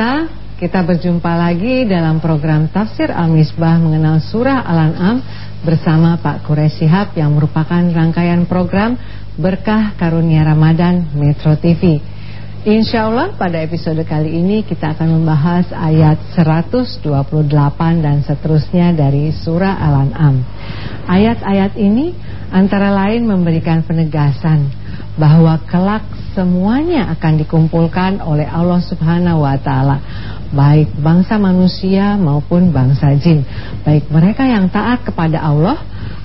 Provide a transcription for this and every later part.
Pemirsa, kita berjumpa lagi dalam program Tafsir Al-Misbah mengenal surah Al-An'am bersama Pak Quraish Shihab yang merupakan rangkaian program Berkah Karunia Ramadan Metro TV. Insya Allah pada episode kali ini kita akan membahas ayat 128 dan seterusnya dari surah Al-An'am. Ayat-ayat ini antara lain memberikan penegasan bahwa kelak semuanya akan dikumpulkan oleh Allah Subhanahu wa taala, baik bangsa manusia maupun bangsa jin, baik mereka yang taat kepada Allah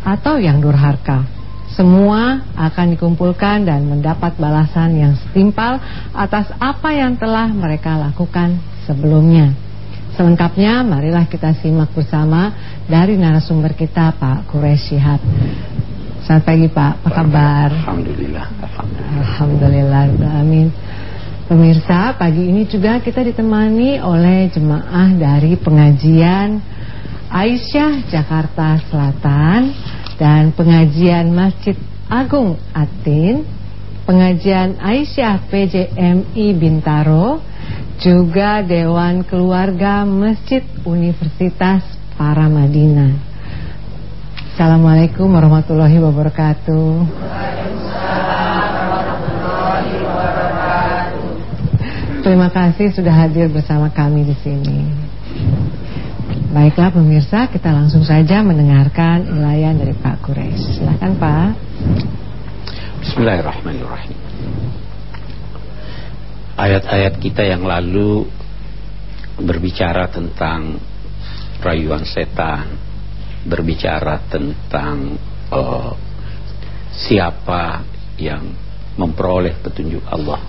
atau yang durhaka. Semua akan dikumpulkan dan mendapat balasan yang setimpal atas apa yang telah mereka lakukan sebelumnya. Selengkapnya marilah kita simak bersama dari narasumber kita Pak Quraish Shihab. Selamat pagi Pak, apa kabar? Alhamdulillah. Alhamdulillah. Amin. Pemirsa, pagi ini juga kita ditemani oleh jemaah dari pengajian Aisyah Jakarta Selatan dan pengajian Masjid Agung Atin, pengajian Aisyah PJMI Bintaro, juga Dewan Keluarga Masjid Universitas Paramadina. Assalamualaikum warahmatullahi wabarakatuh. Terima kasih sudah hadir bersama kami di sini. Baiklah pemirsa, kita langsung saja mendengarkan ulayan dari Pak Kures. Silakan Pak. Bismillahirrahmanirrahim. Ayat-ayat kita yang lalu berbicara tentang rayuan setan, berbicara tentang uh, siapa yang memperoleh petunjuk Allah.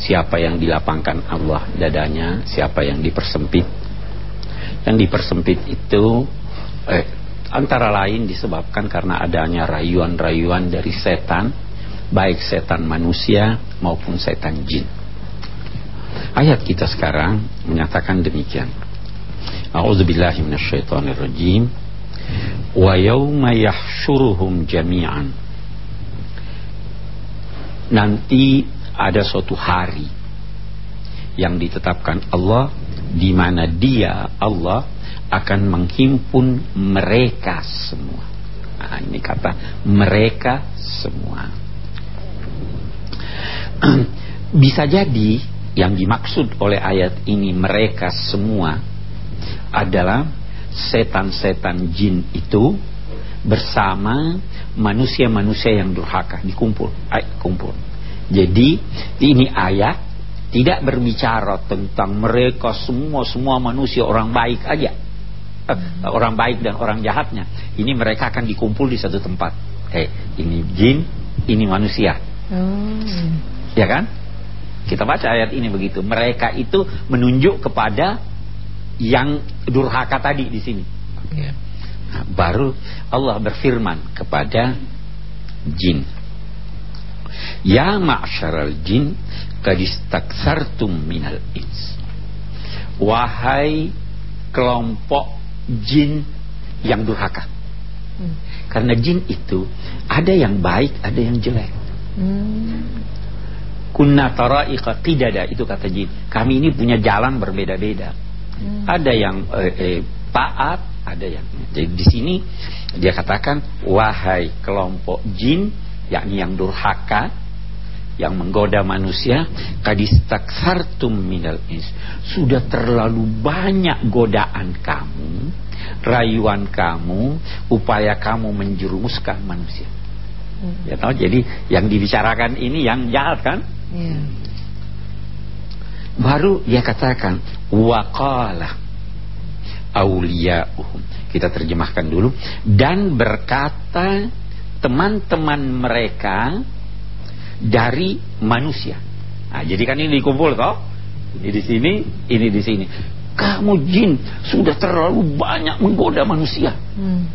Siapa yang dilapangkan Allah dadanya siapa yang dipersempit. Yang dipersempit itu eh, antara lain disebabkan karena adanya rayuan-rayuan dari setan baik setan manusia maupun setan jin. Ayat kita sekarang menyatakan demikian A'udzubillahi minasyaitonirrajim wa yauma yahsyuruhum jami'an nanti ada suatu hari yang ditetapkan Allah di mana dia Allah akan menghimpun mereka semua. Nah, ini kata mereka semua. Bisa jadi yang dimaksud oleh ayat ini mereka semua adalah setan-setan jin itu bersama manusia-manusia yang durhaka dikumpul, ay, kumpul. Jadi ini ayat tidak berbicara tentang mereka semua semua manusia orang baik aja, eh, orang baik dan orang jahatnya. Ini mereka akan dikumpul di satu tempat. Eh, ini jin, ini manusia. Hmm. Ya kan? Kita baca ayat ini begitu. Mereka itu menunjuk kepada yang durhaka tadi di sini. Ya. Nah, baru Allah berfirman kepada jin. Ya ma'syaral jin kadistaksartum minal ins. Wahai kelompok jin yang durhaka. Hmm. Karena jin itu ada yang baik, ada yang jelek. Hmm. Kunna tara'iqa qidada itu kata jin. Kami ini punya jalan berbeda-beda. Hmm. Ada yang eh, eh, taat, ada yang. Jadi di sini dia katakan wahai kelompok jin yakni yang durhaka yang menggoda manusia kadistaksartum minal ins sudah terlalu banyak godaan kamu rayuan kamu upaya kamu menjerumuskan manusia hmm. ya tahu jadi yang dibicarakan ini yang jahat kan yeah. Baru dia katakan waqala auliya'uhum. Kita terjemahkan dulu dan berkata teman-teman mereka dari manusia. Nah, jadi kan ini dikumpul toh. Ini di sini, ini di sini. Kamu jin sudah terlalu banyak menggoda manusia. Hmm.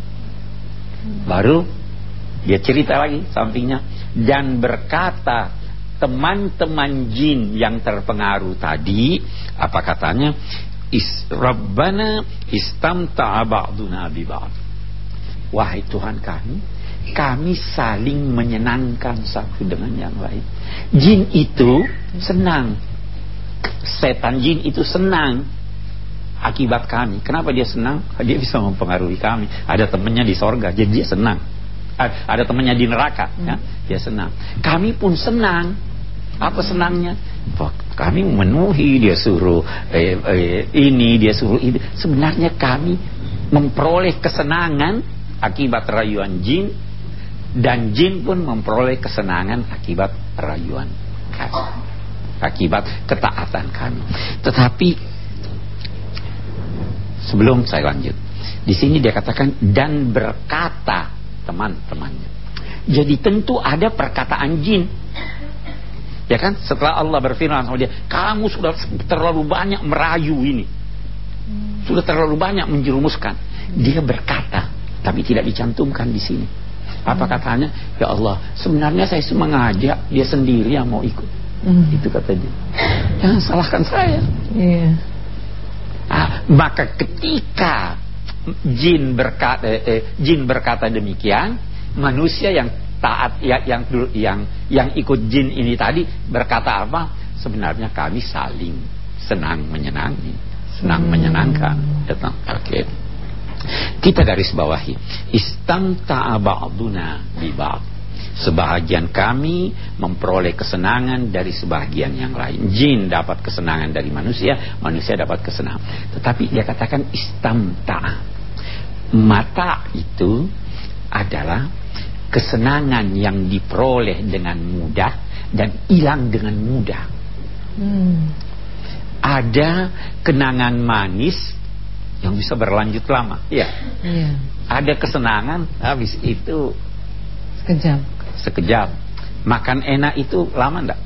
Baru dia cerita lagi sampingnya dan berkata teman-teman jin yang terpengaruh tadi apa katanya Is, Rabbana istamta'a ba'duna bi ba'd. Wahai Tuhan kami, kami saling menyenangkan satu dengan yang lain. Jin itu senang setan jin itu senang akibat kami. Kenapa dia senang? Dia bisa mempengaruhi kami. Ada temannya di sorga, jadi dia senang. Ada temannya di neraka, ya, dia senang. Kami pun senang. Apa senangnya? Kami memenuhi, dia suruh eh, eh, ini, dia suruh ini. Sebenarnya kami memperoleh kesenangan akibat rayuan jin dan jin pun memperoleh kesenangan akibat rayuan kami akibat ketaatan kami tetapi sebelum saya lanjut di sini dia katakan dan berkata teman-temannya. Jadi tentu ada perkataan jin. Ya kan? Setelah Allah berfirman sama dia kamu sudah terlalu banyak merayu ini. Sudah terlalu banyak menjerumuskan. Dia berkata tapi tidak dicantumkan di sini. Apa katanya? Ya Allah sebenarnya saya cuma ngajak dia sendiri yang mau ikut. Hmm. itu kata dia. Jangan salahkan saya. Yeah. ah, maka ketika jin berkata eh, eh, jin berkata demikian manusia yang taat ya, yang yang yang ikut jin ini tadi berkata apa sebenarnya kami saling senang menyenangi senang hmm. menyenangkan oke okay. Kita garis bawahi istamta'a ba'duna bi Sebahagian kami memperoleh kesenangan dari sebahagian yang lain. Jin dapat kesenangan dari manusia, manusia dapat kesenangan. Tetapi dia katakan istamta'a. Mata itu adalah kesenangan yang diperoleh dengan mudah dan hilang dengan mudah. Hmm. Ada kenangan manis yang bisa berlanjut lama. Iya. Iya. Ada kesenangan habis itu sekejap. Sekejap. Makan enak itu lama enggak?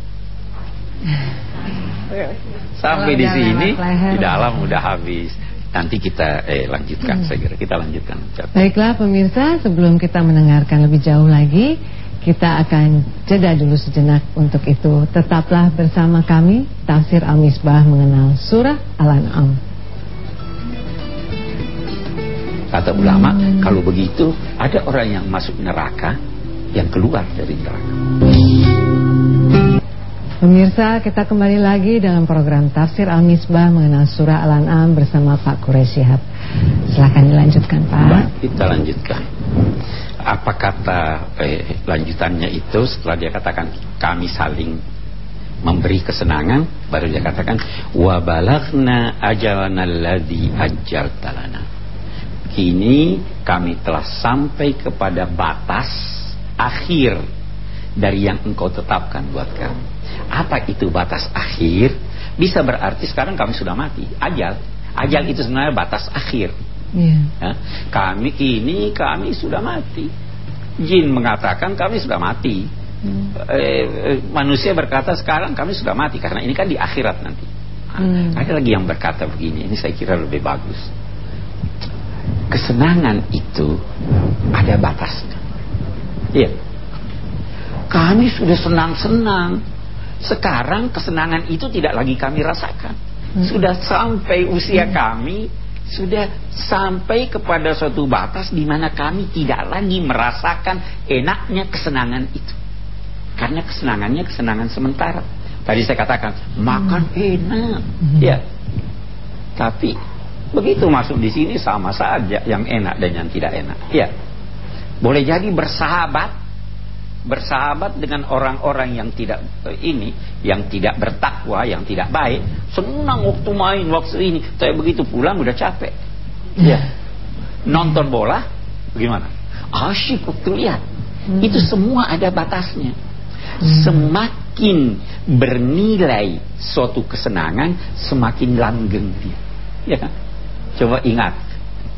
Sampai di sini di dalam udah habis. Nanti kita eh lanjutkan hmm. saya kira kita lanjutkan. Baiklah pemirsa, sebelum kita mendengarkan lebih jauh lagi, kita akan jeda dulu sejenak untuk itu. Tetaplah bersama kami Tafsir Al-Misbah mengenal surah Al-An'am. Kata ulama, hmm. kalau begitu ada orang yang masuk neraka yang keluar dari neraka. Pemirsa, kita kembali lagi dalam program Tafsir Al-Misbah mengenal surah Al-An'am bersama Pak Quraisyihab. Silahkan dilanjutkan, Pak. Baik, kita lanjutkan. Apa kata eh, lanjutannya itu setelah dia katakan kami saling memberi kesenangan, baru dia katakan wa balaghna ajalana alladzi ajjaltalana kini kami telah sampai kepada batas akhir dari yang engkau tetapkan buat kami. Apa itu batas akhir? Bisa berarti sekarang kami sudah mati, ajal. Ajal itu sebenarnya batas akhir. Yeah. Ya, kami kini kami sudah mati. Jin mengatakan kami sudah mati. Hmm. Eh, manusia berkata sekarang kami sudah mati karena ini kan di akhirat nanti. hmm. Ada lagi yang berkata begini, ini saya kira lebih bagus kesenangan itu ada batasnya. Iya. Kami sudah senang-senang. Sekarang kesenangan itu tidak lagi kami rasakan. Hmm. Sudah sampai usia hmm. kami sudah sampai kepada suatu batas di mana kami tidak lagi merasakan enaknya kesenangan itu. Karena kesenangannya kesenangan sementara. Tadi saya katakan makan hmm. enak, hmm. ya. Tapi Begitu masuk di sini sama saja yang enak dan yang tidak enak. Ya. Boleh jadi bersahabat bersahabat dengan orang-orang yang tidak ini, yang tidak bertakwa, yang tidak baik, senang waktu main waktu ini. Tapi begitu pulang udah capek. Ya. Nonton bola bagaimana? Asyik waktu lihat. Hmm. Itu semua ada batasnya. Hmm. Semakin bernilai suatu kesenangan, semakin langgeng dia. Ya? Coba ingat,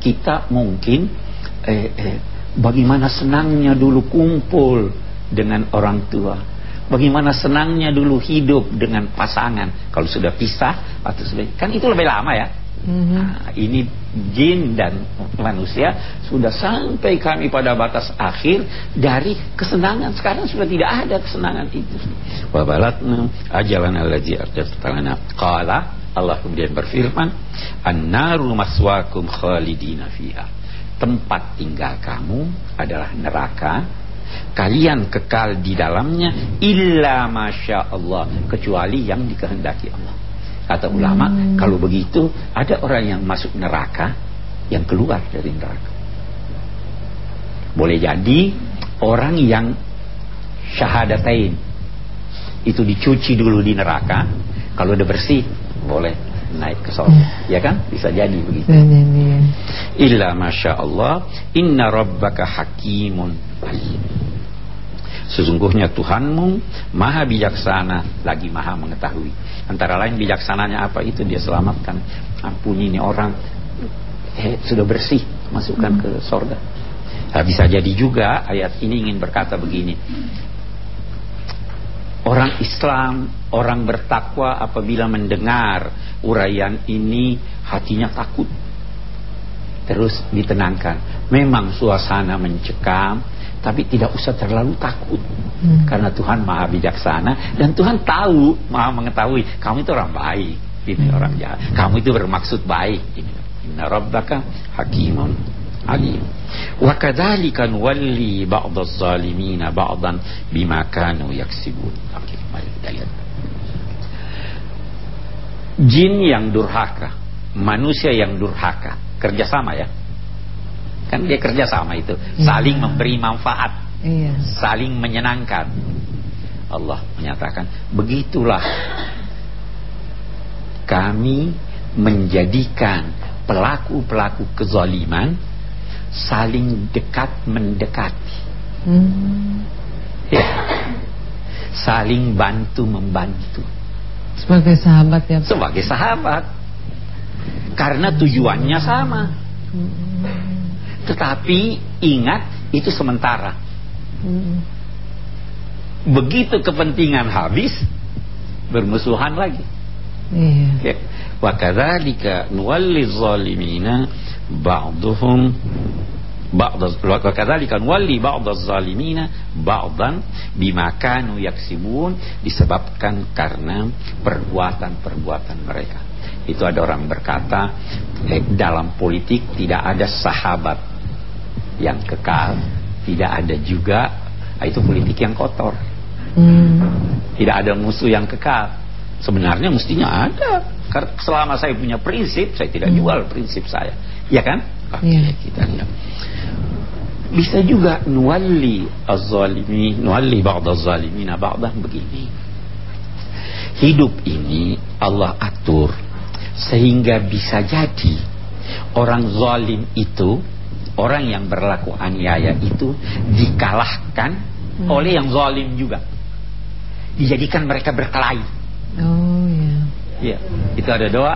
kita mungkin eh, eh, bagaimana senangnya dulu kumpul dengan orang tua. Bagaimana senangnya dulu hidup dengan pasangan. Kalau sudah pisah atau sudah kan itu lebih lama ya. Mm-hmm. Nah, ini jin dan manusia sudah sampai kami pada batas akhir dari kesenangan. Sekarang sudah tidak ada kesenangan itu. Wabalatna ajalan allazi arjatalana qala Allah kemudian berfirman, "An-naru maswakum khalidina fiha." Tempat tinggal kamu adalah neraka. Kalian kekal di dalamnya illa masya Allah kecuali yang dikehendaki Allah. Kata ulama, hmm. kalau begitu ada orang yang masuk neraka yang keluar dari neraka. Boleh jadi orang yang syahadatain itu dicuci dulu di neraka, kalau udah bersih boleh naik ke surga. Ya. ya kan? Bisa jadi begitu. Illa masya Allah, inna rabbaka hakimun alim. Sesungguhnya Tuhanmu maha bijaksana lagi maha mengetahui. Antara lain bijaksananya apa itu dia selamatkan. Ampuni ini orang eh, sudah bersih masukkan ke sorga. Nah, bisa jadi juga ayat ini ingin berkata begini. Orang Islam, orang bertakwa apabila mendengar uraian ini hatinya takut. Terus ditenangkan. Memang suasana mencekam, tapi tidak usah terlalu takut. Hmm. karena Tuhan maha bijaksana dan Tuhan tahu maha mengetahui kamu itu orang baik ini hmm. orang jahat. Kamu itu bermaksud baik ini. Inna rabbaka hakimun alim. Wa kadzalika nuwalli ba'daz zalimina ba'dan bima kanu yaksibun. Oke mari kita lihat. Jin yang durhaka manusia yang durhaka kerjasama ya Kan dia kerja sama itu, iya. saling memberi manfaat, iya. saling menyenangkan. Allah menyatakan, begitulah kami menjadikan pelaku-pelaku kezaliman saling dekat mendekati. Hmm. Ya. Saling bantu membantu. Sebagai sahabat ya. Pak? Sebagai sahabat. Karena tujuannya sama. Tetapi ingat itu sementara. Begitu kepentingan habis, bermusuhan lagi. Iya. Wa kadzalika nuwalli zalimina ba'dhum ba'd wa kadzalika nuwalli ba'd zalimina ba'dan bima kanu yaksibun disebabkan karena perbuatan-perbuatan mereka. Itu ada orang berkata eh, dalam politik tidak ada sahabat yang kekal, tidak ada juga ah, itu politik yang kotor. Hmm. Tidak ada musuh yang kekal. Sebenarnya mestinya ada. Karena selama saya punya prinsip, saya tidak hmm. jual prinsip saya. Ya kan? Oke, okay, ya. kita lihat. Bisa juga nuwalli az-zalimi, nuwalli ba'd az-zalimina ba'dah begini. Hidup ini Allah atur sehingga bisa jadi orang zalim itu orang yang berlaku aniaya itu dikalahkan hmm. oleh yang zalim juga. Dijadikan mereka berkelahi. Oh iya. Iya, itu ada doa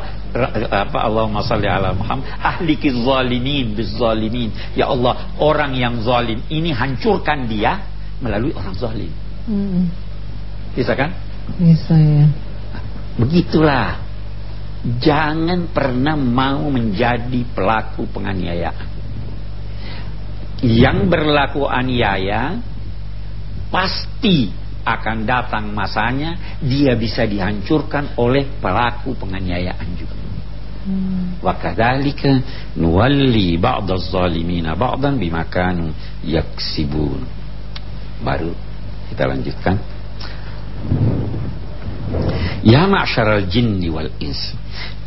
apa Allahumma salli ala Muhammad ahlikiz zalimin bizzalimin. Ya Allah, orang yang zalim ini hancurkan dia melalui orang zalim. Hmm. Bisa kan? Bisa ya. Begitulah. Jangan pernah mau menjadi pelaku penganiayaan yang berlaku aniaya pasti akan datang masanya dia bisa dihancurkan oleh pelaku penganiayaan juga. Hmm. Wa kadzalika nuwalli ba'daz zalimina ba'dan bima kanu yaksibun. Baru kita lanjutkan. Ya ma'syaral jinni wal ins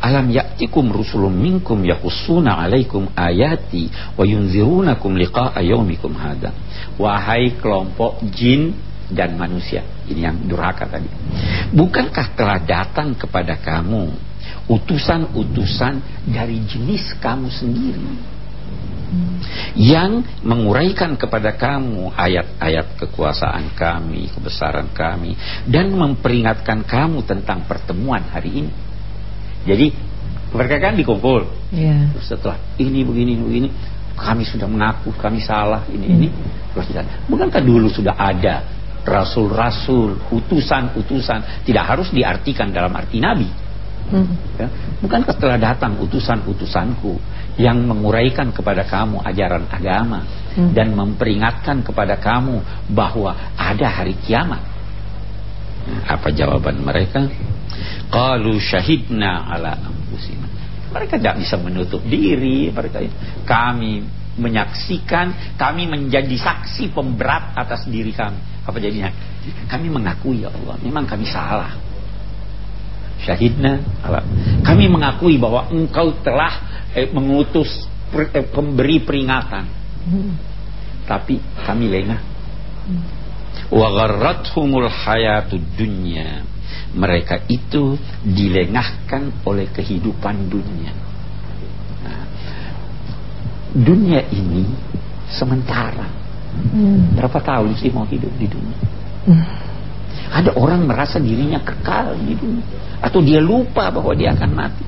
Alam ya'tikum rusulun minkum yaqussuna alaikum ayati wa yunzirunakum liqa'a yaumikum hada. Wahai kelompok jin dan manusia. Ini yang durhaka tadi. Bukankah telah datang kepada kamu utusan-utusan dari jenis kamu sendiri? Yang menguraikan kepada kamu ayat-ayat kekuasaan kami, kebesaran kami dan memperingatkan kamu tentang pertemuan hari ini. Jadi mereka kan dikumpul. Yeah. setelah ini begini begini, kami sudah mengaku kami salah ini hmm. ini. Terus kita, bukankah dulu sudah ada rasul-rasul, utusan-utusan, tidak harus diartikan dalam arti nabi. Hmm. Ya, bukankah telah datang utusan-utusanku yang menguraikan kepada kamu ajaran agama hmm. dan memperingatkan kepada kamu bahwa ada hari kiamat? Apa jawaban mereka? Qalu syahidna ala anfusina. Mereka tidak bisa menutup diri, mereka kami menyaksikan, kami menjadi saksi pemberat atas diri kami. Apa jadinya? Kami mengakui ya Allah, memang kami salah. Syahidna ala. Kami mengakui bahwa engkau telah eh, mengutus per, eh, pemberi peringatan. Hmm. Tapi kami lengah. Hmm. Wa gharrathumul hayatud dunya. Mereka itu dilengahkan oleh kehidupan dunia. Nah, dunia ini sementara. Hmm. Berapa tahun sih mau hidup di dunia? Hmm. Ada orang merasa dirinya kekal di dunia atau dia lupa bahwa dia akan mati.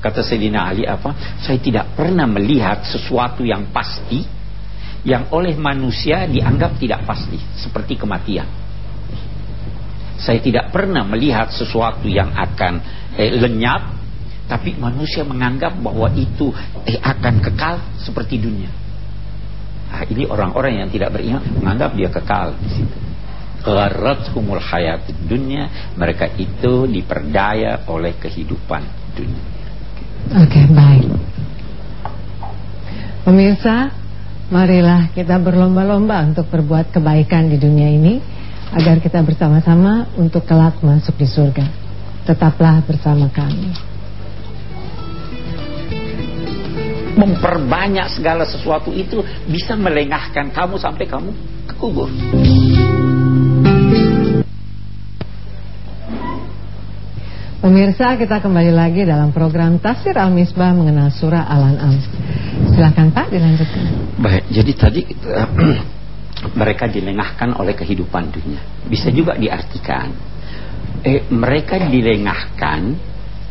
Kata Sayyidina Ali apa? Saya tidak pernah melihat sesuatu yang pasti yang oleh manusia dianggap tidak pasti seperti kematian. Saya tidak pernah melihat sesuatu yang akan eh, lenyap tapi manusia menganggap bahwa itu eh, akan kekal seperti dunia. Nah, ini orang-orang yang tidak beriman menganggap dia kekal di situ gharrathumul hayat dunia. Mereka itu diperdaya oleh kehidupan dunia. Oke okay, baik. Pemirsa marilah kita berlomba-lomba untuk berbuat kebaikan di dunia ini agar kita bersama-sama untuk kelak masuk di surga. Tetaplah bersama kami. Memperbanyak segala sesuatu itu bisa melengahkan kamu sampai kamu ke kubur. Pemirsa, kita kembali lagi dalam program Tafsir Al-Misbah mengenal surah Al-An'am. Silakan Pak, dilanjutkan. Baik, jadi tadi mereka dilengahkan oleh kehidupan dunia. Bisa juga diartikan eh, mereka dilengahkan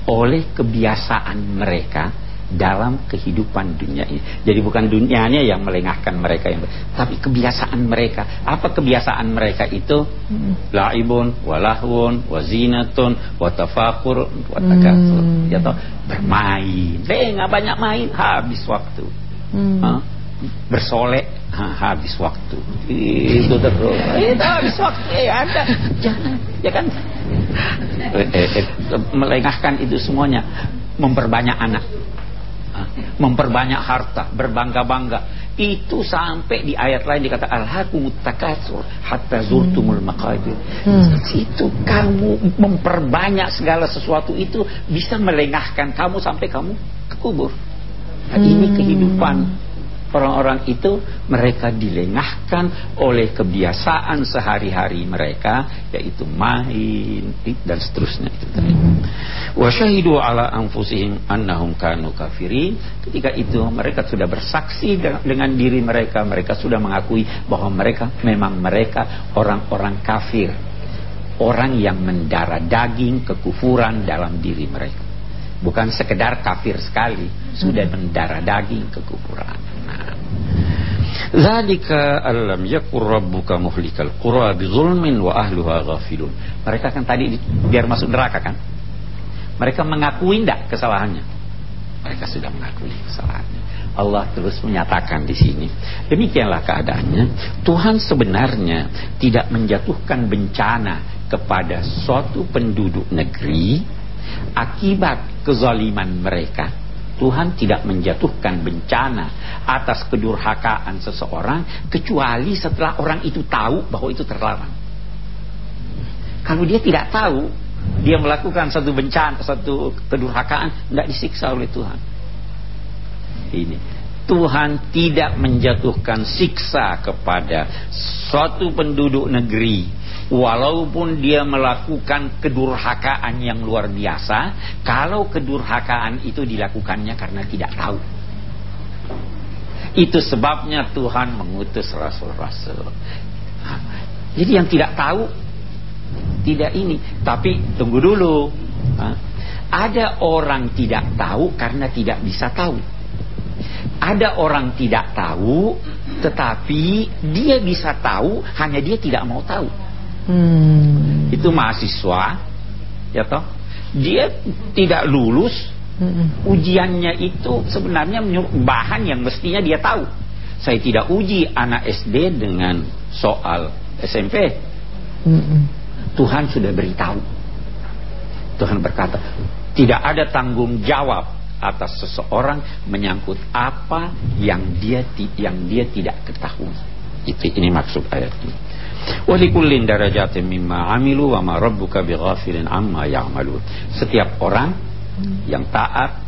oleh kebiasaan mereka dalam kehidupan dunia ini. Jadi bukan dunianya yang melengahkan mereka yang tapi kebiasaan mereka. Apa kebiasaan mereka itu? Hmm. Laibun, walahun, wazinatun, watafakur, watakatsur. Hmm. Ya toh, bermain. Eh, nggak banyak main, habis waktu. Hmm. Bersolek, ha, habis waktu. Itu terus. Itu habis waktu. Eh, ada. Jangan, ya kan? Eh, eh, eh, melengahkan itu semuanya memperbanyak anak memperbanyak harta, berbangga-bangga. Itu sampai di ayat lain dikata alhaqumut takasur hatta zurtumul hmm. maqabir. Hmm. Itu kamu memperbanyak segala sesuatu itu bisa melengahkan kamu sampai kamu ke kubur. Nah, hmm. Ini kehidupan orang-orang itu mereka dilengahkan oleh kebiasaan sehari-hari mereka yaitu main dan seterusnya itu tadi. Wa syahidu ala anfusihim annahum kanu kafirin. Ketika itu mereka sudah bersaksi dengan diri mereka, mereka sudah mengakui bahwa mereka memang mereka orang-orang kafir. Orang yang mendarah daging kekufuran dalam diri mereka. Bukan sekedar kafir sekali, sudah hmm. mendarah daging kekufuran. Zalika alam yakur rabbuka muhlikal qura bizulmin wa ahluha ghafilun. Mereka kan tadi biar masuk neraka kan? Mereka mengakui tidak kesalahannya? Mereka sudah mengakui kesalahannya. Allah terus menyatakan di sini. Demikianlah keadaannya. Tuhan sebenarnya tidak menjatuhkan bencana kepada suatu penduduk negeri akibat kezaliman mereka Tuhan tidak menjatuhkan bencana atas kedurhakaan seseorang kecuali setelah orang itu tahu bahwa itu terlarang. Kalau dia tidak tahu, dia melakukan satu bencana, satu kedurhakaan, tidak disiksa oleh Tuhan. Ini Tuhan tidak menjatuhkan siksa kepada suatu penduduk negeri walaupun dia melakukan kedurhakaan yang luar biasa kalau kedurhakaan itu dilakukannya karena tidak tahu. Itu sebabnya Tuhan mengutus rasul-rasul. Jadi yang tidak tahu tidak ini. Tapi tunggu dulu. Ada orang tidak tahu karena tidak bisa tahu. Ada orang tidak tahu tetapi dia bisa tahu hanya dia tidak mau tahu Hmm. Itu mahasiswa, ya toh, dia tidak lulus. Hmm. Ujiannya itu sebenarnya bahan yang mestinya dia tahu. Saya tidak uji anak SD dengan soal SMP. Hmm. Tuhan sudah beritahu. Tuhan berkata, tidak ada tanggung jawab atas seseorang menyangkut apa yang dia yang dia tidak ketahui. Itu ini maksud ayat ini. Wa likullin darajatin mimma amilu wa ma rabbuka bighafilin amma ya'malun. Setiap orang yang taat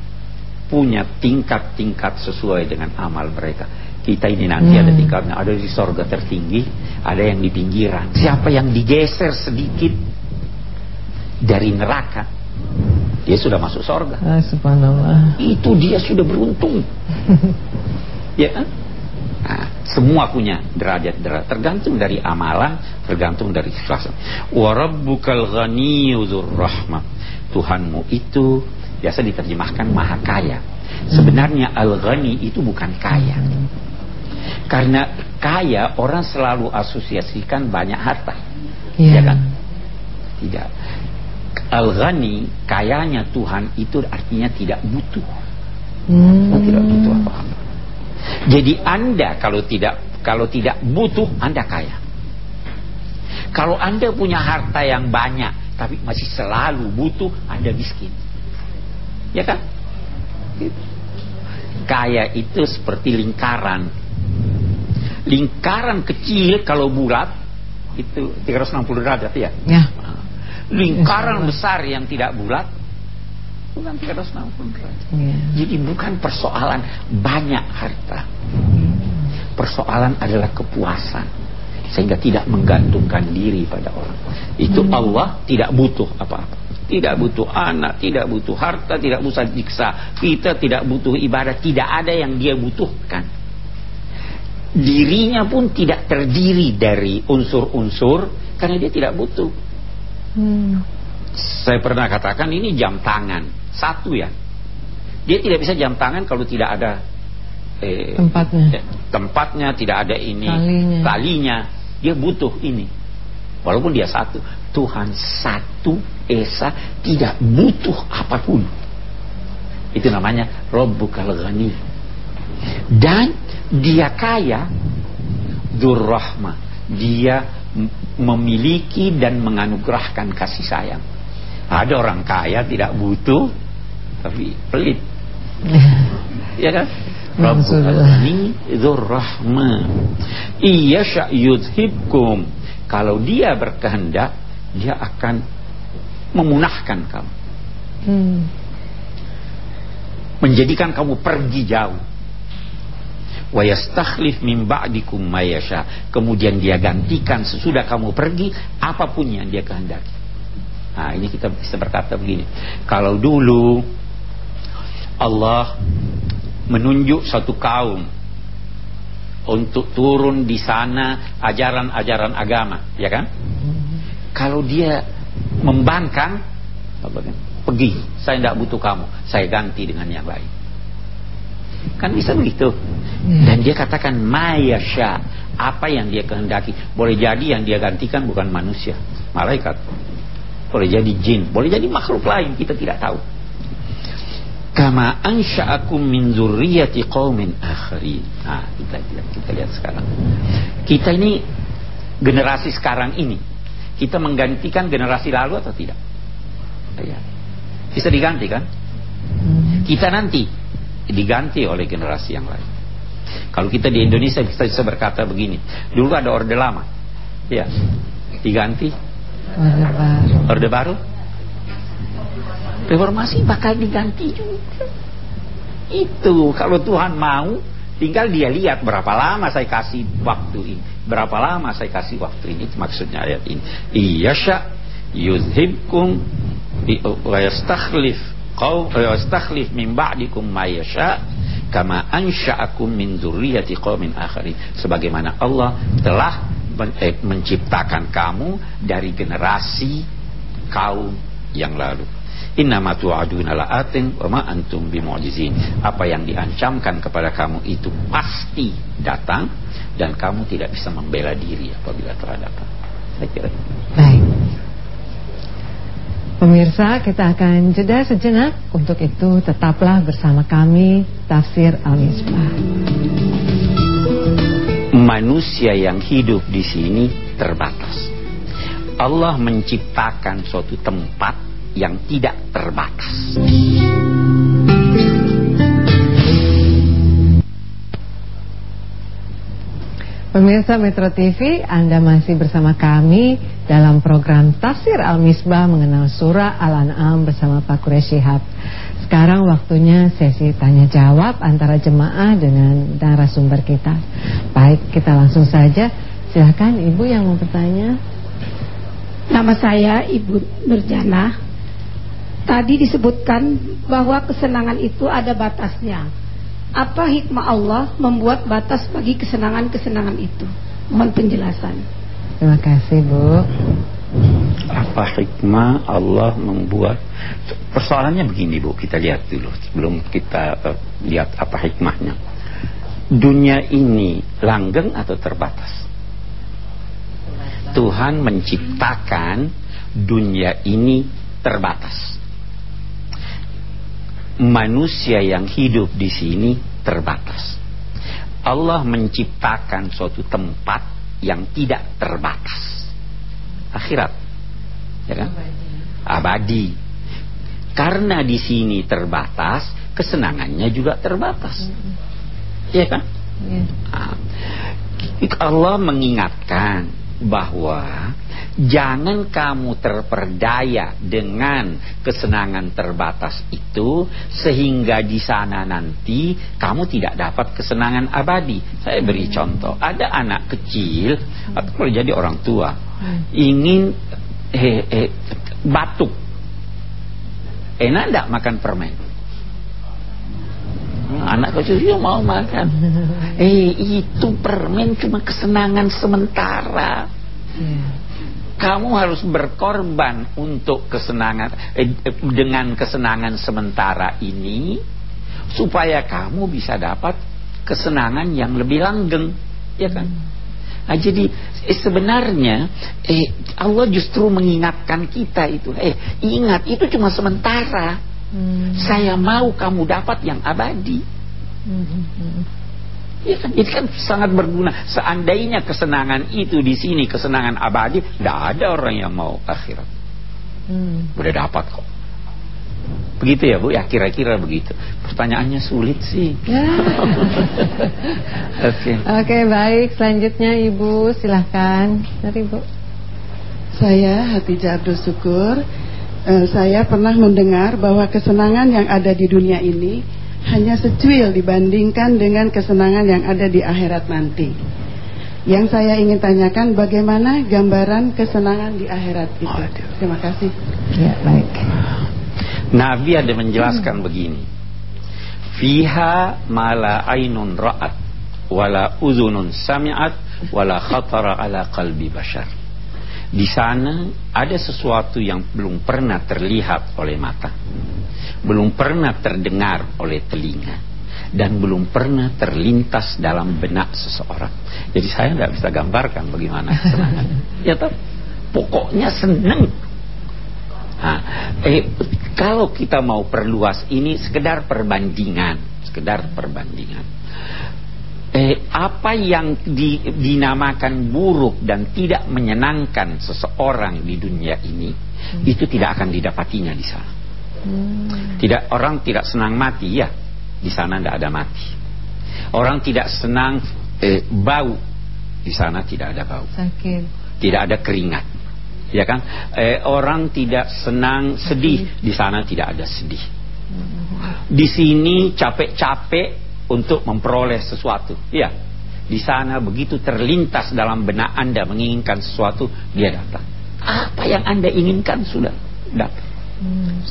punya tingkat-tingkat sesuai dengan amal mereka. Kita ini nanti hmm. ada tingkatnya, ada di sorga tertinggi, ada yang di pinggiran. Siapa yang digeser sedikit dari neraka, dia sudah masuk sorga. Ah, subhanallah. Itu dia sudah beruntung. ya kan? Nah, semua punya derajat-derajat tergantung dari amalan, tergantung dari ikhlasan. Wa rabbukal ghaniyyur rahmah. Tuhanmu itu biasa diterjemahkan maha kaya. Sebenarnya al-ghani itu bukan kaya. Karena kaya orang selalu asosiasikan banyak harta. Yeah. Ya kan? Tidak. Al-ghani, kayanya Tuhan itu artinya tidak butuh. Hmm. Tidak butuh apa-apa. Jadi Anda kalau tidak kalau tidak butuh Anda kaya. Kalau Anda punya harta yang banyak tapi masih selalu butuh Anda miskin. Ya kan? Kaya itu seperti lingkaran. Lingkaran kecil kalau bulat itu 360 derajat ya. Ya. Lingkaran besar yang tidak bulat bukan 360 derajat. Ya. Jadi bukan persoalan banyak harta. Persoalan adalah kepuasan. Sehingga tidak menggantungkan diri pada orang. Itu hmm. Allah tidak butuh apa-apa. Tidak butuh anak, tidak butuh harta, tidak butuh diksa. Kita tidak butuh ibadah, tidak ada yang dia butuhkan. Dirinya pun tidak terdiri dari unsur-unsur karena dia tidak butuh. Hmm. Saya pernah katakan ini jam tangan satu ya. Dia tidak bisa jam tangan kalau tidak ada eh, tempatnya. Eh, tempatnya tidak ada ini talinya. talinya. Dia butuh ini. Walaupun dia satu, Tuhan satu esa tidak butuh apa pun. Itu namanya Rabbukal Ghani. Dan dia kaya durrahmah. Dia memiliki dan menganugerahkan kasih sayang. Ada orang kaya tidak butuh tapi pelit. ya kan? Rabbul Ghani dzur rahmah. Iya yudhibkum. Kalau dia berkehendak, dia akan memunahkan kamu. Hmm. Menjadikan kamu pergi jauh. Wa yastakhlif min ba'dikum mayasha. Kemudian dia gantikan sesudah kamu pergi apa pun yang dia kehendaki. Nah, ini kita bisa berkata begini. Kalau dulu Allah menunjuk satu kaum untuk turun di sana ajaran-ajaran agama, ya kan? Kalau dia membangkang, pergi, saya tidak butuh kamu, saya ganti dengan yang lain. Kan bisa begitu. Hmm. Dan dia katakan mayasya, apa yang dia kehendaki. Boleh jadi yang dia gantikan bukan manusia, malaikat. Boleh jadi jin, boleh jadi makhluk lain, kita tidak tahu kama ansha'akum min zurriyyati qaumin akharin. Nah, kita lihat, kita lihat sekarang. Kita ini generasi sekarang ini kita menggantikan generasi lalu atau tidak? Ya. Bisa diganti kan? Kita nanti diganti oleh generasi yang lain. Kalau kita di Indonesia kita bisa berkata begini, dulu ada orde lama. Ya. Diganti orde baru. Orde baru reformasi bakal diganti juga. Itu kalau Tuhan mau, tinggal dia lihat berapa lama saya kasih waktu ini, berapa lama saya kasih waktu ini. Itu maksudnya ayat ini. Iyasha yuzhibkum wa yastakhlif qaum wa yastakhlif min ba'dikum ma yasha kama ansha'akum min dzurriyyati qaumin akharin. Sebagaimana Allah telah eh, menciptakan kamu dari generasi kaum yang lalu. Innama tu'aduna la'atin wa ma antum bimu'jizin. Apa yang diancamkan kepada kamu itu pasti datang dan kamu tidak bisa membela diri apabila telah datang. Saya kira. Baik. Pemirsa, kita akan jeda sejenak. Untuk itu tetaplah bersama kami Tafsir Al-Misbah. Manusia yang hidup di sini terbatas. Allah menciptakan suatu tempat yang tidak terbatas. Pemirsa Metro TV, Anda masih bersama kami dalam program Tafsir Al-Misbah mengenal surah Al-An'am bersama Pak Quraish Shihab. Sekarang waktunya sesi tanya jawab antara jemaah dengan narasumber kita. Baik, kita langsung saja. Silahkan Ibu yang mau bertanya. Nama saya Ibu Nurjana. Tadi disebutkan bahwa kesenangan itu ada batasnya. Apa hikmah Allah membuat batas bagi kesenangan-kesenangan itu? Mohon penjelasan. Terima kasih Bu. Apa hikmah Allah membuat Persoalannya begini Bu Kita lihat dulu Sebelum kita uh, lihat apa hikmahnya Dunia ini langgeng atau terbatas Tuhan menciptakan Dunia ini terbatas manusia yang hidup di sini terbatas. Allah menciptakan suatu tempat yang tidak terbatas. Akhirat. Ya kan? Abadi. Karena di sini terbatas, kesenangannya juga terbatas. Iya kan? Ya. Allah mengingatkan bahwa Jangan kamu terperdaya dengan kesenangan terbatas itu sehingga di sana nanti kamu tidak dapat kesenangan abadi. Saya beri contoh, ada anak kecil atau kalau jadi orang tua ingin eh, eh, batuk. Enak tidak makan permen? Anak kecil dia mau makan. Eh itu permen cuma kesenangan sementara. Kamu harus berkorban untuk kesenangan eh, dengan kesenangan sementara ini supaya kamu bisa dapat kesenangan yang lebih langgeng ya kan nah, jadi eh, sebenarnya eh, Allah justru mengingatkan kita itu eh ingat itu cuma sementara hmm. saya mau kamu dapat yang abadi hmm. Ya kan, itu kan sangat berguna. Seandainya kesenangan itu di sini kesenangan abadi, tidak ada orang yang mau akhirat. Hmm. Udah dapat kok. Begitu ya Bu, ya kira-kira begitu. Pertanyaannya sulit sih. Ya. Oke. okay. Oke, okay, baik. Selanjutnya Ibu, silahkan. Dari Bu. Saya Hatijah Abdul Syukur. Uh, saya pernah mendengar bahwa kesenangan yang ada di dunia ini hanya secuil dibandingkan dengan kesenangan yang ada di akhirat nanti. Yang saya ingin tanyakan bagaimana gambaran kesenangan di akhirat itu. Terima kasih. Ya, baik. Nabi ada menjelaskan hmm. begini. Fiha mala ainun ra'at wala uzunun sami'at wala khatara ala qalbi bashar. Di sana ada sesuatu yang belum pernah terlihat oleh mata belum pernah terdengar oleh telinga dan belum pernah terlintas dalam benak seseorang. Jadi saya nggak bisa gambarkan bagaimana kesenangan. ya toh, pokoknya seneng. Nah, eh, kalau kita mau perluas ini sekedar perbandingan, sekedar perbandingan. Eh, apa yang di, dinamakan buruk dan tidak menyenangkan seseorang di dunia ini, hmm. itu tidak akan didapatinya di sana. Hmm. Tidak orang tidak senang mati ya, di sana tidak ada mati. Orang tidak senang eh, bau, di sana tidak ada bau. Sakit. Tidak ada keringat. Ya kan? Eh, orang tidak senang sedih, di sana tidak ada sedih. Di sini capek-capek untuk memperoleh sesuatu. Ya. Di sana begitu terlintas dalam benak Anda menginginkan sesuatu, dia datang. Apa yang Anda inginkan sudah datang. Hmm,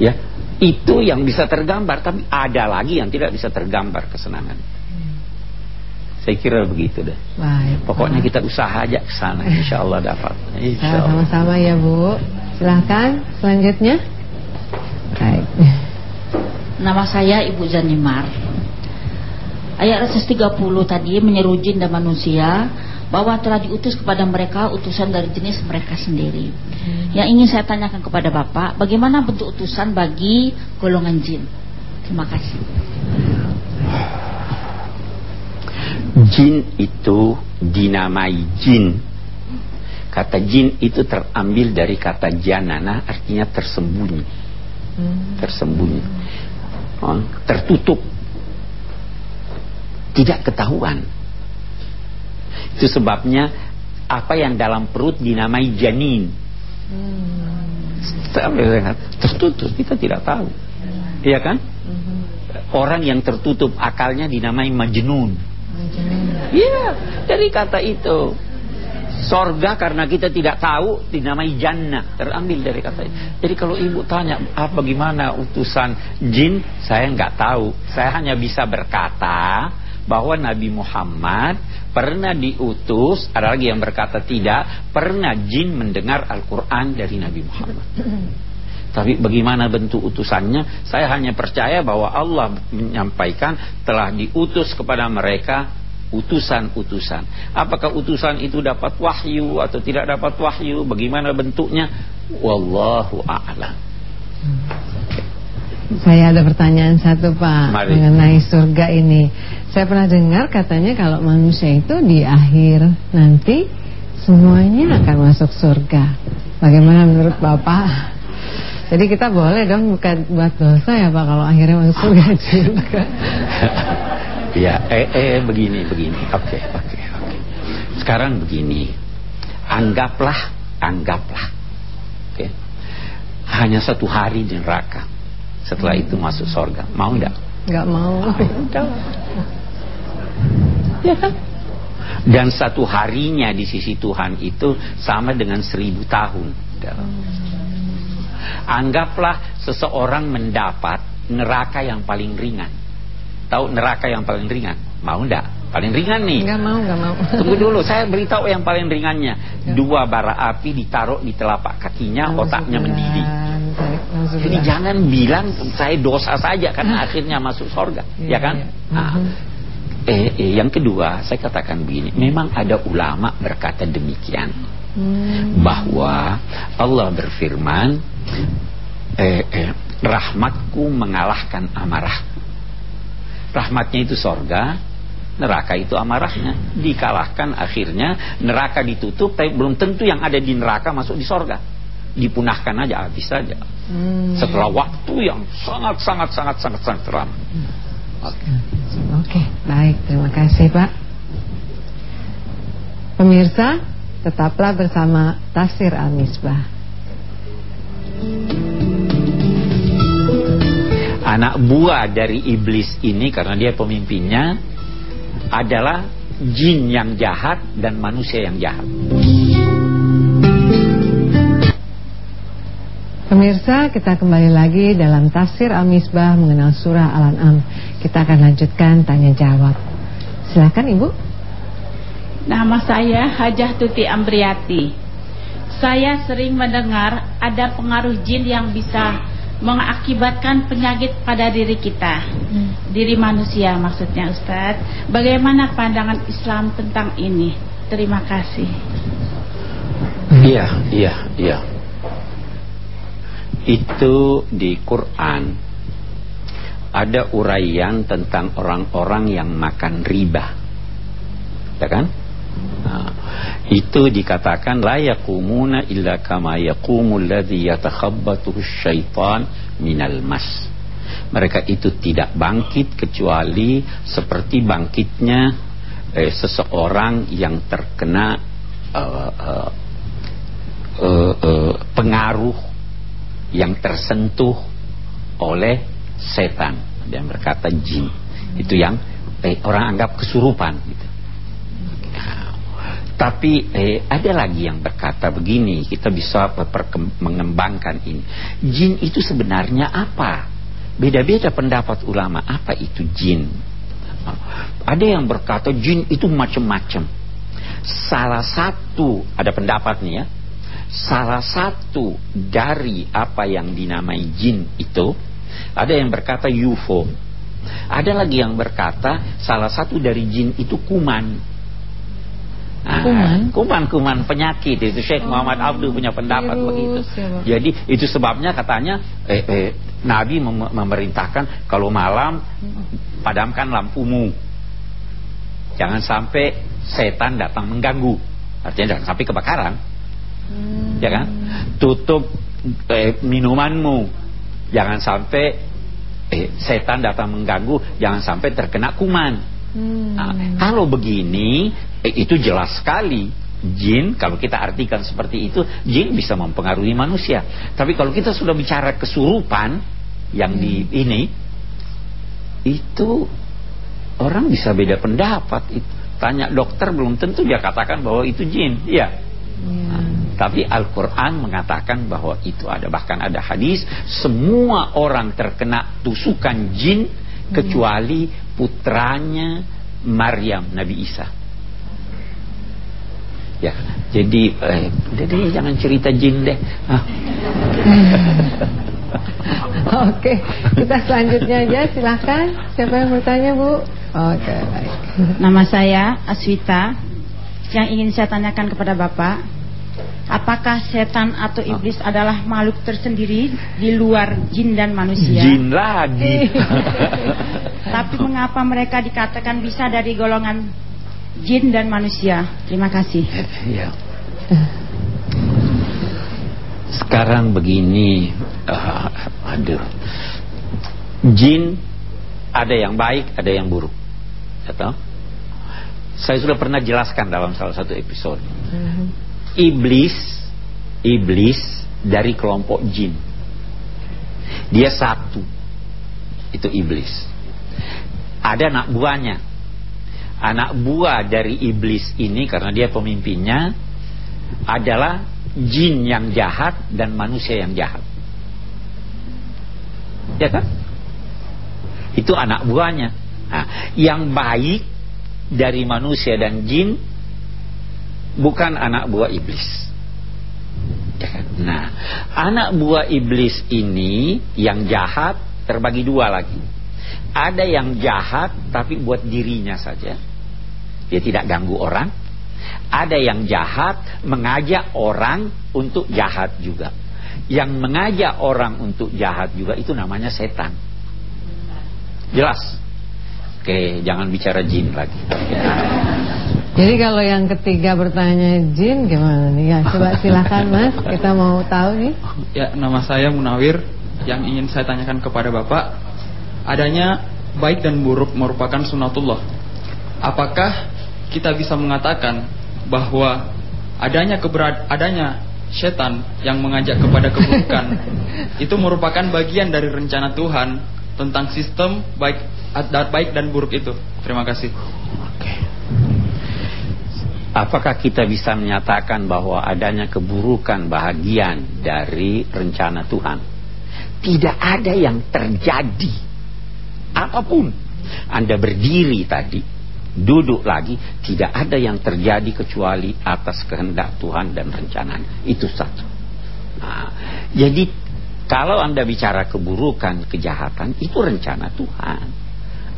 ya, itu yang bisa tergambar, tapi ada lagi yang tidak bisa tergambar kesenangan. Saya kira begitu deh. Baik, Pokoknya kita usaha aja ke sana, insya Allah dapat. Sama-sama ya Bu. Silahkan selanjutnya. Baik. Nama saya Ibu Zanimar. Ayat 130 tadi menyeru jin dan manusia bahwa telah diutus kepada mereka utusan dari jenis mereka sendiri. Hmm. Yang ingin saya tanyakan kepada Bapak, bagaimana bentuk utusan bagi golongan jin? Terima kasih. Jin itu dinamai jin. Kata jin itu terambil dari kata janana artinya tersembunyi. Hmm. Tersembunyi. Oh, tertutup. Tidak ketahuan Itu sebabnya apa yang dalam perut dinamai janin. Hmm. Tertutup, kita tidak tahu. Iya kan? Hmm. Orang yang tertutup akalnya dinamai majnun. Iya, dari kata itu. Sorga karena kita tidak tahu dinamai jannah terambil dari kata itu. Jadi kalau ibu tanya apa ah, bagaimana utusan jin, saya nggak tahu. Saya hanya bisa berkata bahwa Nabi Muhammad pernah diutus, ada lagi yang berkata tidak, pernah jin mendengar Al-Quran dari Nabi Muhammad. Tapi bagaimana bentuk utusannya, saya hanya percaya bahwa Allah menyampaikan telah diutus kepada mereka utusan-utusan. Apakah utusan itu dapat wahyu atau tidak dapat wahyu? Bagaimana bentuknya? Wallahu a'lam. Saya ada pertanyaan satu Pak Mari. mengenai surga ini. Saya pernah dengar katanya kalau manusia itu di akhir nanti semuanya akan masuk surga. Bagaimana menurut Bapak? Jadi kita boleh dong bukan buat dosa ya Pak kalau akhirnya masuk surga juga. Ya, eh, eh begini, begini. Oke, okay, oke, okay, oke. Okay. Sekarang begini. Anggaplah, anggaplah. Oke. Okay. Hanya satu hari di neraka. Setelah itu masuk surga. Mau enggak? Enggak mau. ya kan? Dan satu harinya di sisi Tuhan itu sama dengan seribu tahun. Anggaplah seseorang mendapat neraka yang paling ringan. Tahu neraka yang paling ringan? Mau enggak? Paling ringan nih. Enggak mau, enggak mau. Tunggu dulu, saya beritahu yang paling ringannya. Ya. Dua bara api ditaruh di telapak kakinya, otaknya mendidih. Jadi jangan bilang saya dosa saja karena akhirnya masuk surga, ya, ya kan? Ya. Nah, eh, eh, yang kedua, saya katakan begini, memang ada ulama berkata demikian. Hmm. Bahwa Allah berfirman, eh, eh, rahmatku mengalahkan amarahku rahmatnya itu sorga neraka itu amarahnya. Dikalahkan akhirnya neraka ditutup tapi belum tentu yang ada di neraka masuk di sorga. Dipunahkan aja habis saja. Hmm. setelah waktu yang sangat sangat sangat sangat sangat lama oke. Okay. okay, baik. Terima kasih pak. Pemirsa tetaplah bersama Tafsir Al-Misbah anak buah dari iblis ini karena dia pemimpinnya adalah jin yang jahat dan manusia yang jahat. Pemirsa, kita kembali lagi dalam tafsir Al-Misbah mengenal surah Al-An'am. Kita akan lanjutkan tanya jawab. Silakan Ibu. Nama saya Hajah Tuti Ambriati. Saya sering mendengar ada pengaruh jin yang bisa mengakibatkan penyakit pada diri kita. Hmm. diri manusia maksudnya Ustadz bagaimana pandangan Islam tentang ini? Terima kasih. Iya iya iya. Itu di Quran. Ada uraian tentang orang-orang yang makan riba. Ya kan Nah, itu dikatakan la yaqumuna illa kama yaqumul ladzi yatakhabbathu syaitan minal mas. Mereka itu tidak bangkit kecuali seperti bangkitnya eh, seseorang yang terkena uh, uh, uh, uh, pengaruh yang tersentuh oleh setan dan berkata jin. Itu yang eh, orang anggap kesurupan gitu. Tapi eh, ada lagi yang berkata begini, kita bisa mengembangkan ini. Jin itu sebenarnya apa? Beda-beda pendapat ulama, apa itu jin? Ada yang berkata jin itu macam-macam. Salah satu, ada pendapat nih ya, salah satu dari apa yang dinamai jin itu, ada yang berkata UFO. Ada lagi yang berkata salah satu dari jin itu kuman. Nah, kuman? kuman kuman penyakit itu Syekh oh, Muhammad Abdul punya pendapat virus, begitu. Ya, Jadi itu sebabnya katanya eh, eh, Nabi mem memerintahkan kalau malam padamkan lampumu. Jangan sampai setan datang mengganggu. Artinya jangan sampai kebakaran. Hmm. Ya kan? Tutup eh, minumanmu. Jangan sampai eh, setan datang mengganggu, jangan sampai terkena kuman. Hmm. Nah, kalau begini eh, itu jelas sekali. Jin kalau kita artikan seperti itu jin bisa mempengaruhi manusia. Tapi kalau kita sudah bicara kesurupan yang di Hmm. ini itu orang bisa beda pendapat. It- tanya dokter belum tentu dia katakan bahwa itu jin. Iya. Iya. tapi Al-Quran mengatakan bahwa itu ada. Bahkan ada hadis Semua orang terkena tusukan jin Kecuali putranya Maryam Nabi Isa Ya, jadi eh, deh jangan cerita jin deh. Ah, Oke, kita selanjutnya aja silahkan Siapa yang bertanya Bu? Oke, baik Nama saya Aswita. Yang ingin saya tanyakan kepada Bapak, apakah setan atau iblis adalah makhluk tersendiri di luar jin dan manusia? jin lagi. Tapi mengapa mereka dikatakan bisa dari golongan jin dan manusia? Terima kasih. ya. Sekarang begini, ah, aduh, jin ada yang baik, ada yang buruk, atau? Saya sudah pernah jelaskan dalam salah satu episode. Mhm. Iblis, iblis dari kelompok jin. Dia satu, itu iblis. Ada anak buahnya. Anak buah dari iblis ini karena dia pemimpinnya adalah jin yang jahat dan manusia yang jahat. Ya kan? Itu anak buahnya. Nah, yang baik dari manusia dan jin bukan anak buah iblis. Ya kan? Nah, anak buah iblis ini yang jahat terbagi dua lagi. Ada yang jahat tapi buat dirinya saja. Dia tidak ganggu orang. Ada yang jahat mengajak orang untuk jahat juga. Yang mengajak orang untuk jahat juga itu namanya setan. Jelas? Oke, jangan bicara jin lagi. Jadi kalau yang ketiga bertanya jin gimana nih? Ya, coba silahkan Mas, kita mau tahu nih. Ya, nama saya Munawir. Yang ingin saya tanyakan kepada Bapak, adanya baik dan buruk merupakan sunatullah. Apakah kita bisa mengatakan bahwa adanya keberad adanya setan yang mengajak kepada keburukan itu merupakan bagian dari rencana Tuhan tentang sistem baik baik dan buruk itu. Terima kasih. Apakah kita bisa menyatakan bahwa adanya keburukan bahagian dari rencana Tuhan? Tidak ada yang terjadi. Apa pun. Anda berdiri tadi, duduk lagi, tidak ada yang terjadi kecuali atas kehendak Tuhan dan rencananya. Itu satu. Nah, jadi kalau Anda bicara keburukan, kejahatan, itu rencana Tuhan.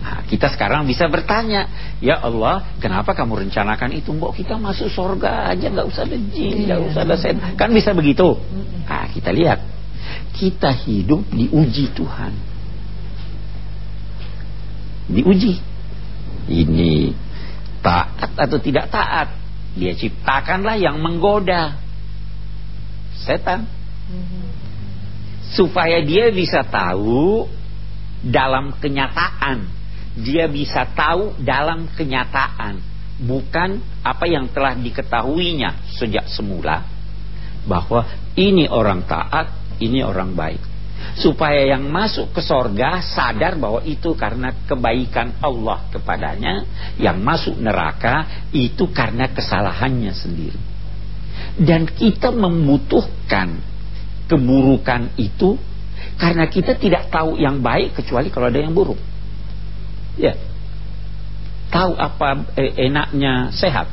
Nah, kita sekarang bisa bertanya, ya Allah, kenapa kamu rencanakan itu? Mbok kita masuk surga aja, nggak usah ada jin, nggak Iya. usah ada setan. Kan bisa begitu. Nah, kita lihat, kita hidup diuji Tuhan, diuji. Ini taat atau tidak taat? Dia ciptakanlah yang menggoda. Setan. Supaya dia bisa tahu dalam kenyataan. Dia bisa tahu dalam kenyataan. Bukan apa yang telah diketahuinya sejak semula. Bahwa ini orang taat ini orang baik supaya yang masuk ke sorga sadar bahwa itu karena kebaikan Allah kepadanya yang masuk neraka itu karena kesalahannya sendiri dan kita membutuhkan keburukan itu karena kita tidak tahu yang baik kecuali kalau ada yang buruk. Ya. Tahu apa eh, enaknya sehat.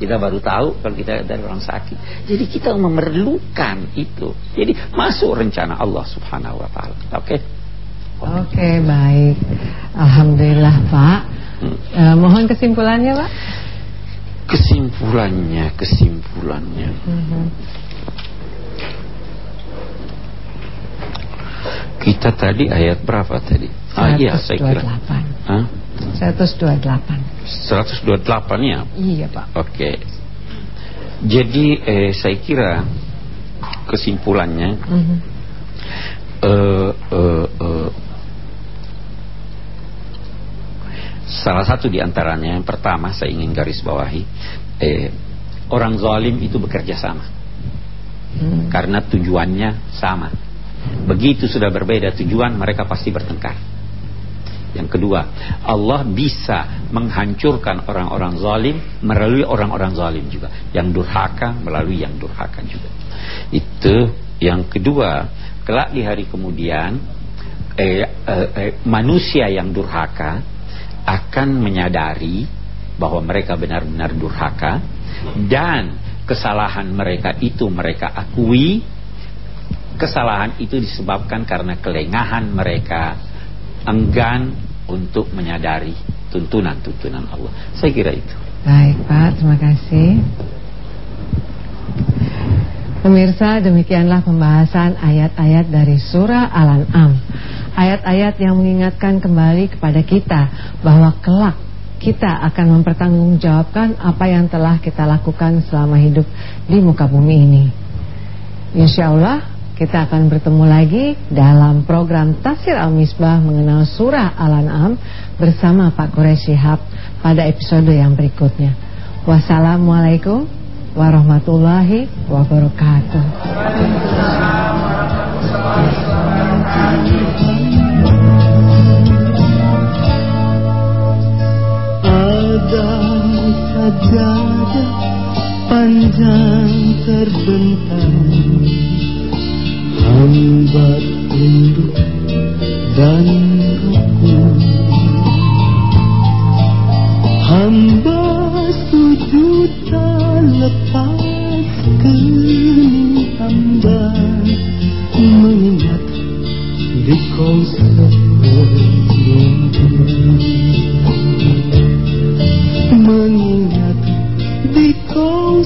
Kita baru tahu kalau kita dari orang sakit. Jadi kita memerlukan itu. Jadi masuk rencana Allah Subhanahu wa taala. Oke. Oke, baik. Alhamdulillah, Pak. Hmm. Eh, mohon kesimpulannya, Pak. Kesimpulannya, kesimpulannya. Mhm. Kita tadi ayat berapa tadi? Ah iya, saya kira. 128. Hah? 128. 128 ya. Iya, Pak. Oke. Jadi eh, saya kira kesimpulannya Mhm. eh, eh, eh, Salah satu di antaranya yang pertama saya ingin garis bawahi eh, orang zalim itu bekerja sama. Hmm. Karena tujuannya sama. Begitu sudah berbeda tujuan mereka pasti bertengkar. Yang kedua, Allah bisa menghancurkan orang-orang zalim melalui orang-orang zalim juga. Yang durhaka melalui yang durhaka juga. Itu yang kedua. Kelak di hari kemudian eh, eh, eh, manusia yang durhaka akan menyadari bahwa mereka benar-benar durhaka dan kesalahan mereka itu mereka akui kesalahan itu disebabkan karena kelengahan mereka enggan untuk menyadari tuntunan-tuntunan Allah. Saya kira itu. Baik Pak. Terima kasih. Pemirsa demikianlah pembahasan ayat-ayat dari surah Al-An'am. Ayat-ayat yang mengingatkan kembali kepada kita bahwa kelak kita akan mempertanggungjawabkan apa yang telah kita lakukan selama hidup di muka bumi ini. Insya Allah kita akan bertemu lagi dalam program Tafsir Al-Misbah mengenal surah Al-An'am bersama Pak Quraish Shihab pada episode yang berikutnya. Wassalamualaikum warahmatullahi wabarakatuh. sajadah panjang terbentang Hamba tunduk dan rukun. Hamba sujud tak lepas kening hamba Mengingat di kau Mengingat di kau